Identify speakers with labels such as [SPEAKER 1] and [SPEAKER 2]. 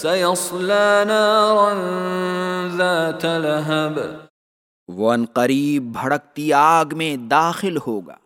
[SPEAKER 1] سيصلى نارا ذات لهب۔
[SPEAKER 2] وہ ان قریب بھڑکتی آگ میں داخل ہوگا۔